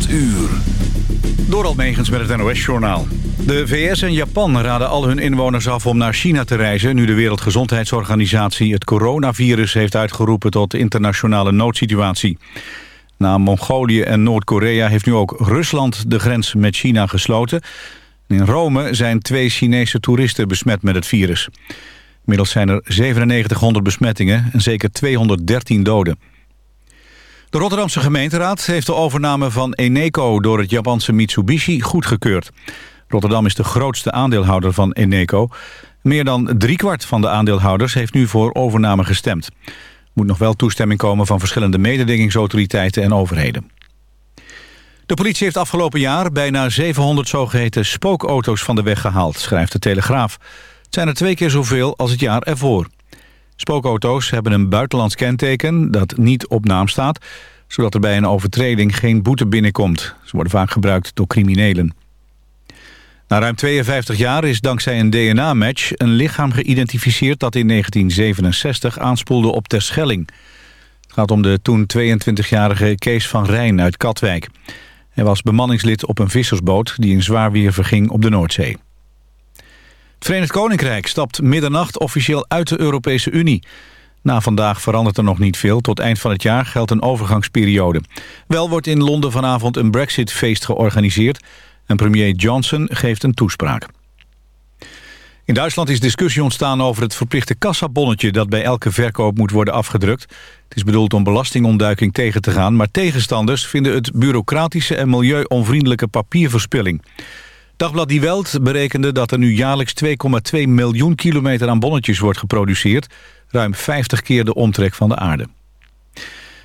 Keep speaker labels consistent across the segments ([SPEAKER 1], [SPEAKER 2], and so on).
[SPEAKER 1] 8 uur. Door Almegens met het NOS-journaal. De VS en Japan raden al hun inwoners af om naar China te reizen... nu de Wereldgezondheidsorganisatie het coronavirus heeft uitgeroepen... tot internationale noodsituatie. Na Mongolië en Noord-Korea heeft nu ook Rusland de grens met China gesloten. In Rome zijn twee Chinese toeristen besmet met het virus. Inmiddels zijn er 9700 besmettingen en zeker 213 doden. De Rotterdamse gemeenteraad heeft de overname van Eneco door het Japanse Mitsubishi goedgekeurd. Rotterdam is de grootste aandeelhouder van Eneco. Meer dan driekwart van de aandeelhouders heeft nu voor overname gestemd. Er moet nog wel toestemming komen van verschillende mededingingsautoriteiten en overheden. De politie heeft afgelopen jaar bijna 700 zogeheten spookauto's van de weg gehaald, schrijft de Telegraaf. Het zijn er twee keer zoveel als het jaar ervoor. Spookauto's hebben een buitenlands kenteken dat niet op naam staat... zodat er bij een overtreding geen boete binnenkomt. Ze worden vaak gebruikt door criminelen. Na ruim 52 jaar is dankzij een DNA-match een lichaam geïdentificeerd... dat in 1967 aanspoelde op Terschelling. Het gaat om de toen 22-jarige Kees van Rijn uit Katwijk. Hij was bemanningslid op een vissersboot die in zwaar weer verging op de Noordzee. Het Verenigd Koninkrijk stapt middernacht officieel uit de Europese Unie. Na vandaag verandert er nog niet veel. Tot eind van het jaar geldt een overgangsperiode. Wel wordt in Londen vanavond een Brexit-feest georganiseerd... en premier Johnson geeft een toespraak. In Duitsland is discussie ontstaan over het verplichte kassabonnetje... dat bij elke verkoop moet worden afgedrukt. Het is bedoeld om belastingontduiking tegen te gaan... maar tegenstanders vinden het bureaucratische en milieuonvriendelijke papierverspilling. Dagblad Die Welt berekende dat er nu jaarlijks 2,2 miljoen kilometer aan bonnetjes wordt geproduceerd. Ruim 50 keer de omtrek van de aarde.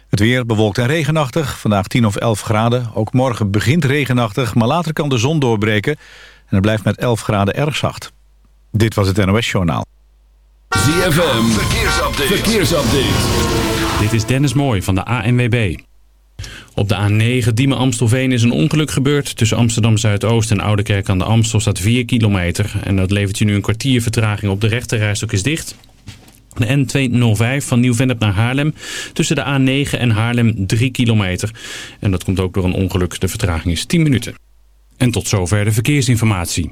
[SPEAKER 1] Het weer bewolkt en regenachtig. Vandaag 10 of 11 graden. Ook morgen begint regenachtig, maar later kan de zon doorbreken. En het blijft met 11 graden erg zacht. Dit was het NOS Journaal.
[SPEAKER 2] ZFM, verkeersupdate. verkeersupdate.
[SPEAKER 3] Dit is Dennis Mooij van de ANWB. Op de A9 Diemen-Amstelveen is een ongeluk gebeurd. Tussen Amsterdam-Zuidoost en Oudekerk aan de Amstel staat 4 kilometer. En dat levert je nu een kwartier vertraging op de rechterrijstok is dicht. De N205 van Nieuw-Vennep naar Haarlem. Tussen de A9 en Haarlem 3 kilometer. En dat komt ook door een ongeluk. De vertraging is 10 minuten. En tot zover de verkeersinformatie.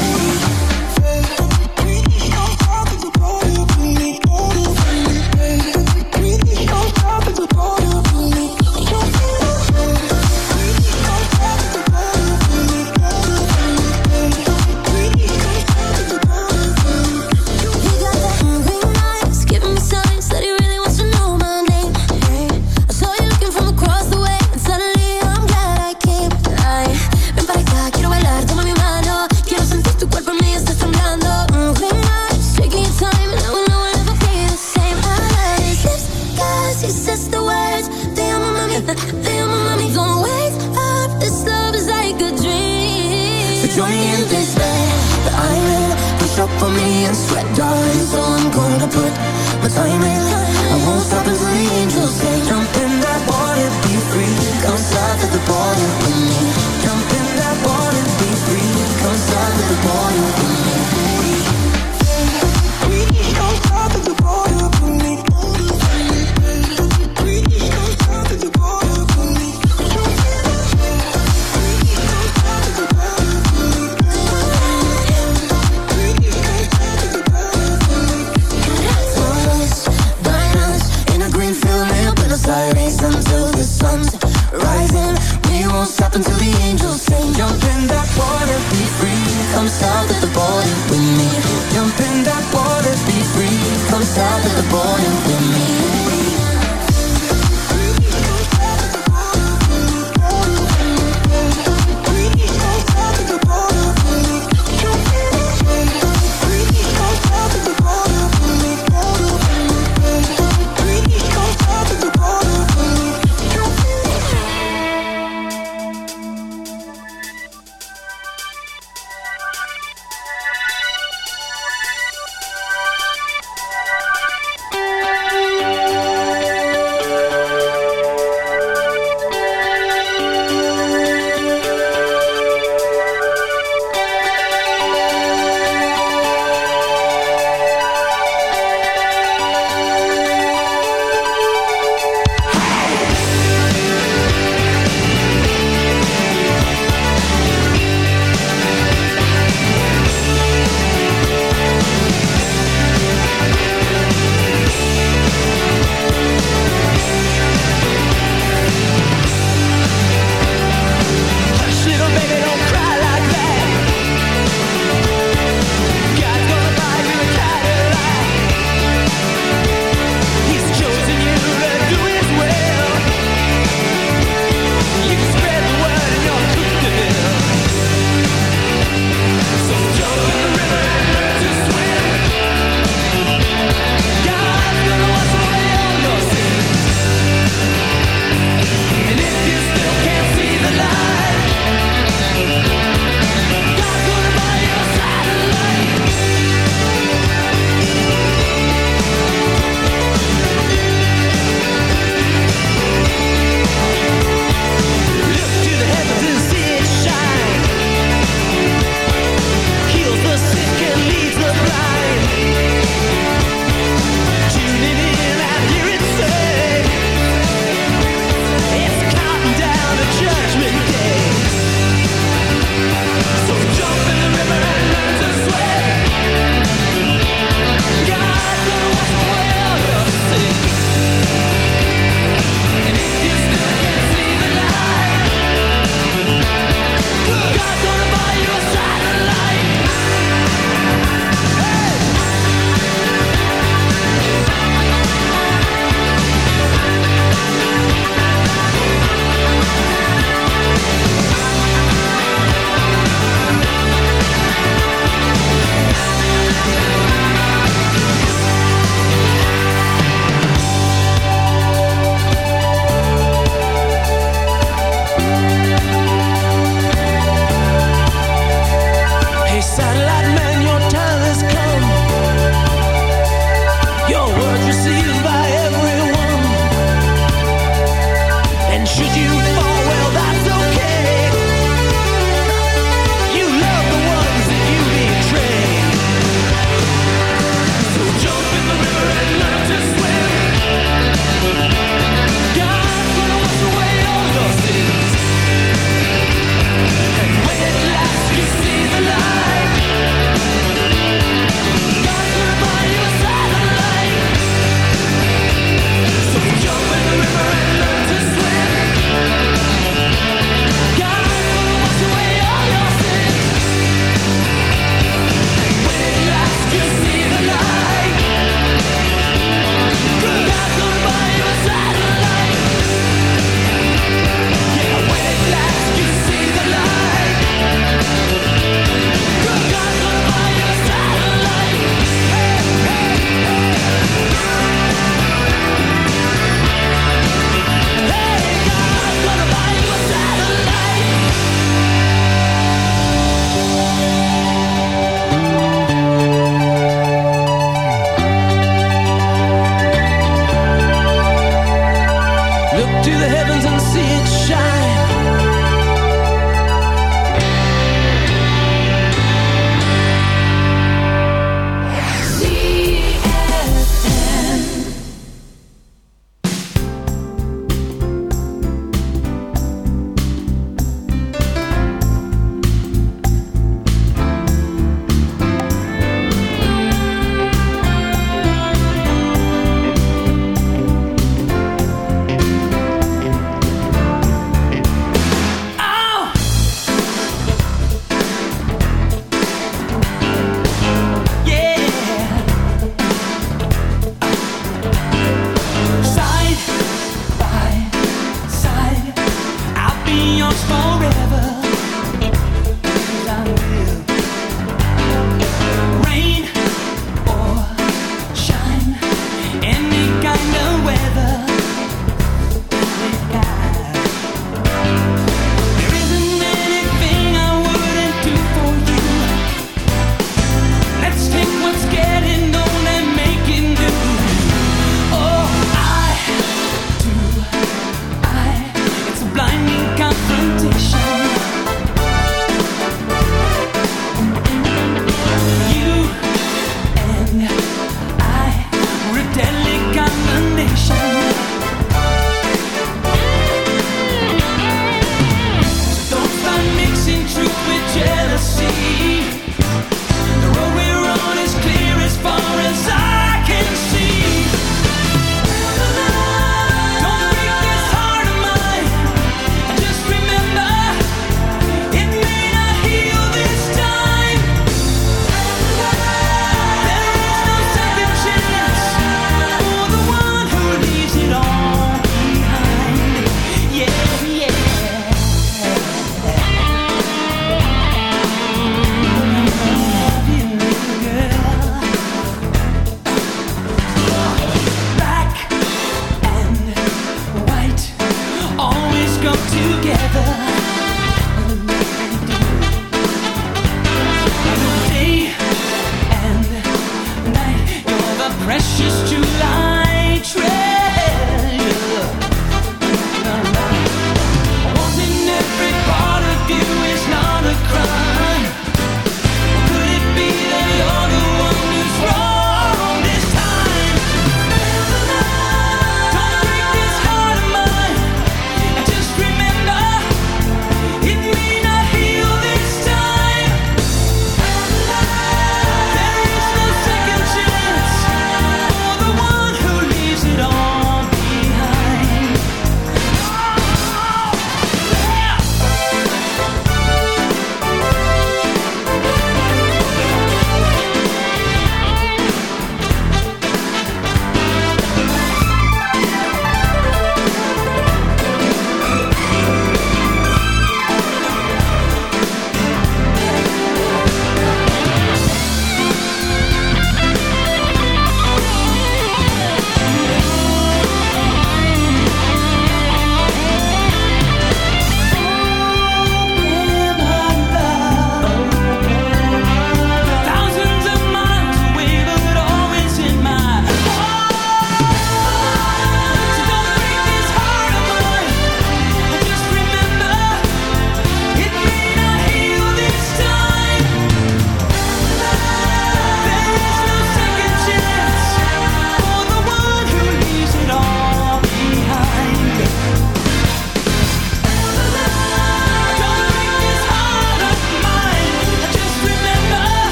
[SPEAKER 4] To the
[SPEAKER 5] heavens and see it shine.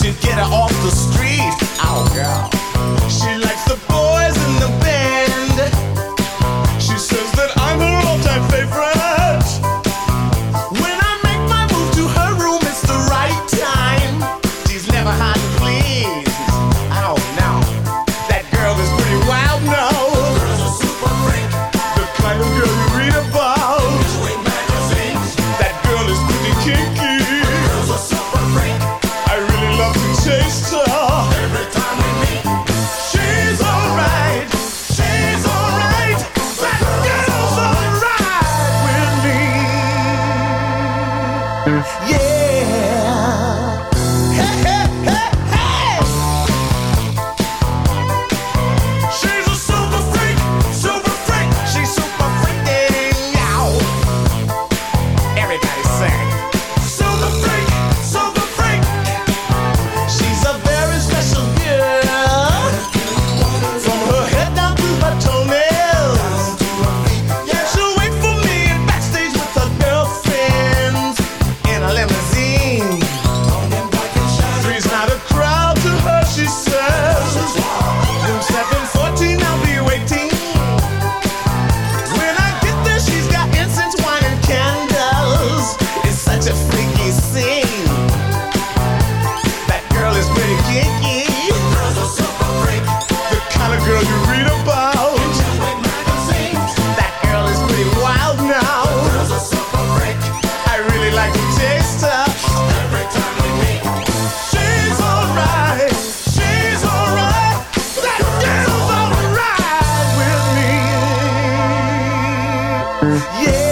[SPEAKER 6] To get her off the street. Oh, girl. She likes Yeah.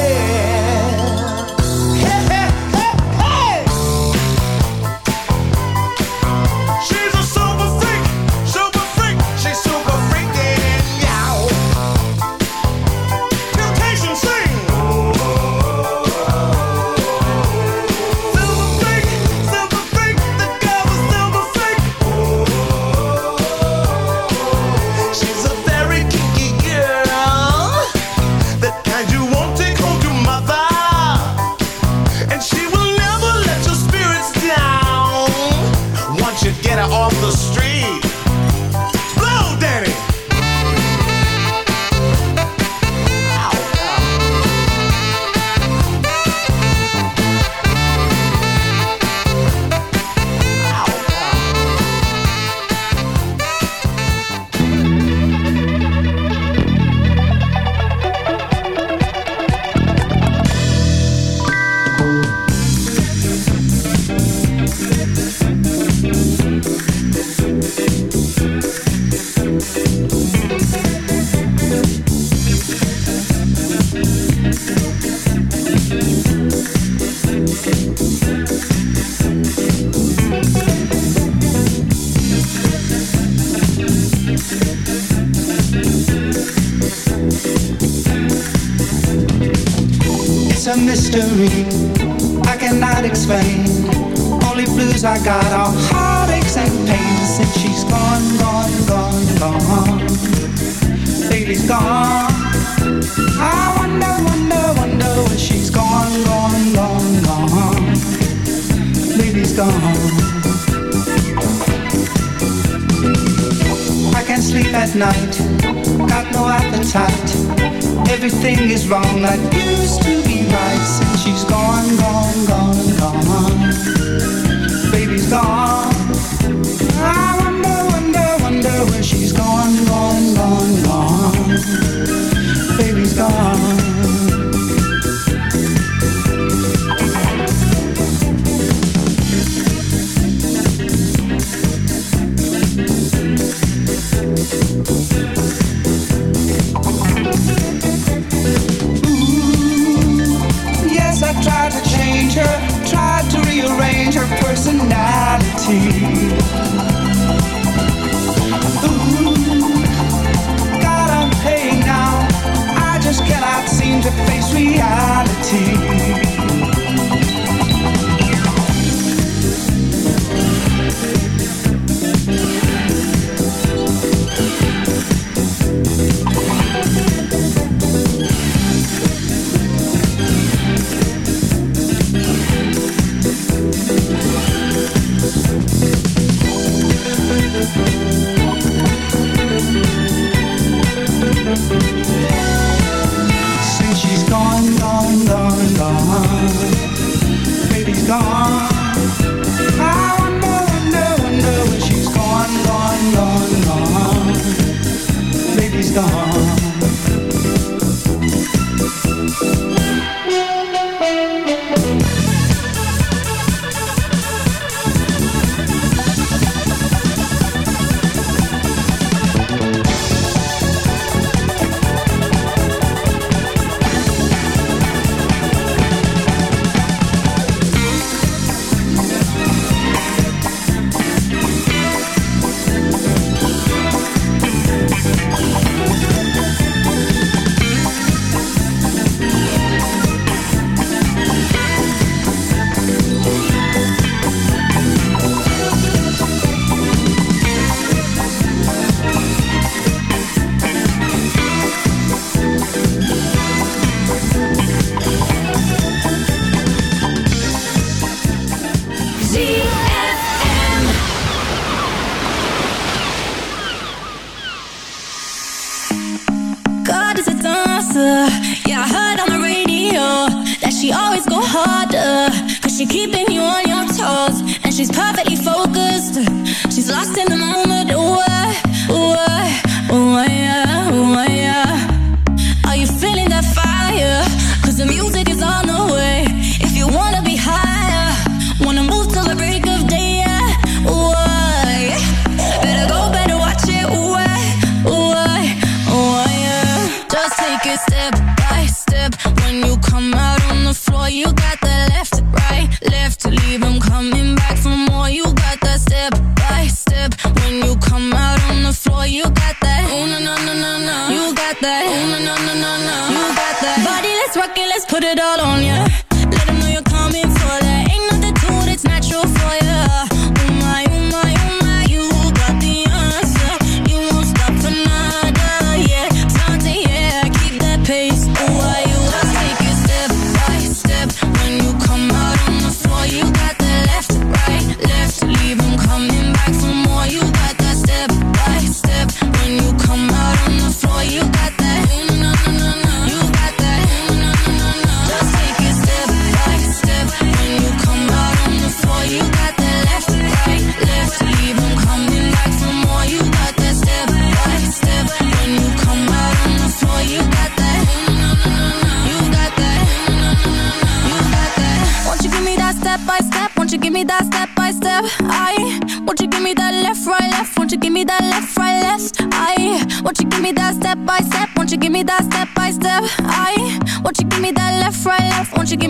[SPEAKER 6] night, got no appetite. Everything is wrong like used to be right since she's gone, gone, gone, gone. Baby's gone.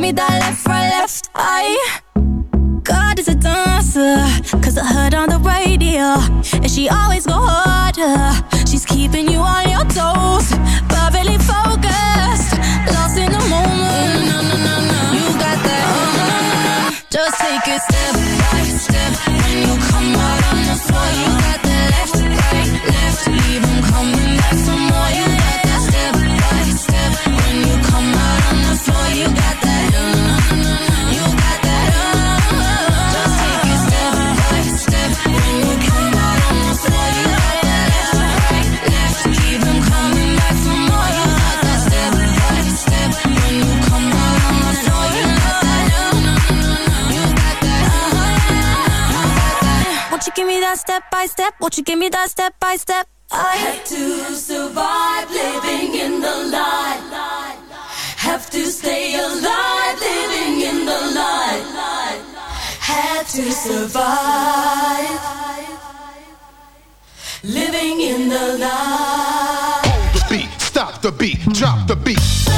[SPEAKER 4] me that left, right, left eye God is a dancer, cause I heard on the radio And she always go harder, she's keeping you on your toes Perfectly focused, lost in the moment no, no, no,
[SPEAKER 6] no. You got that, oh, no, no, no. just take a step Won't you give me that step by step? Won't you give me that step by step? I had to survive living in the light. Have to stay alive living in the light. Had to survive living in the light.
[SPEAKER 4] Hold the beat, stop the beat, drop the beat.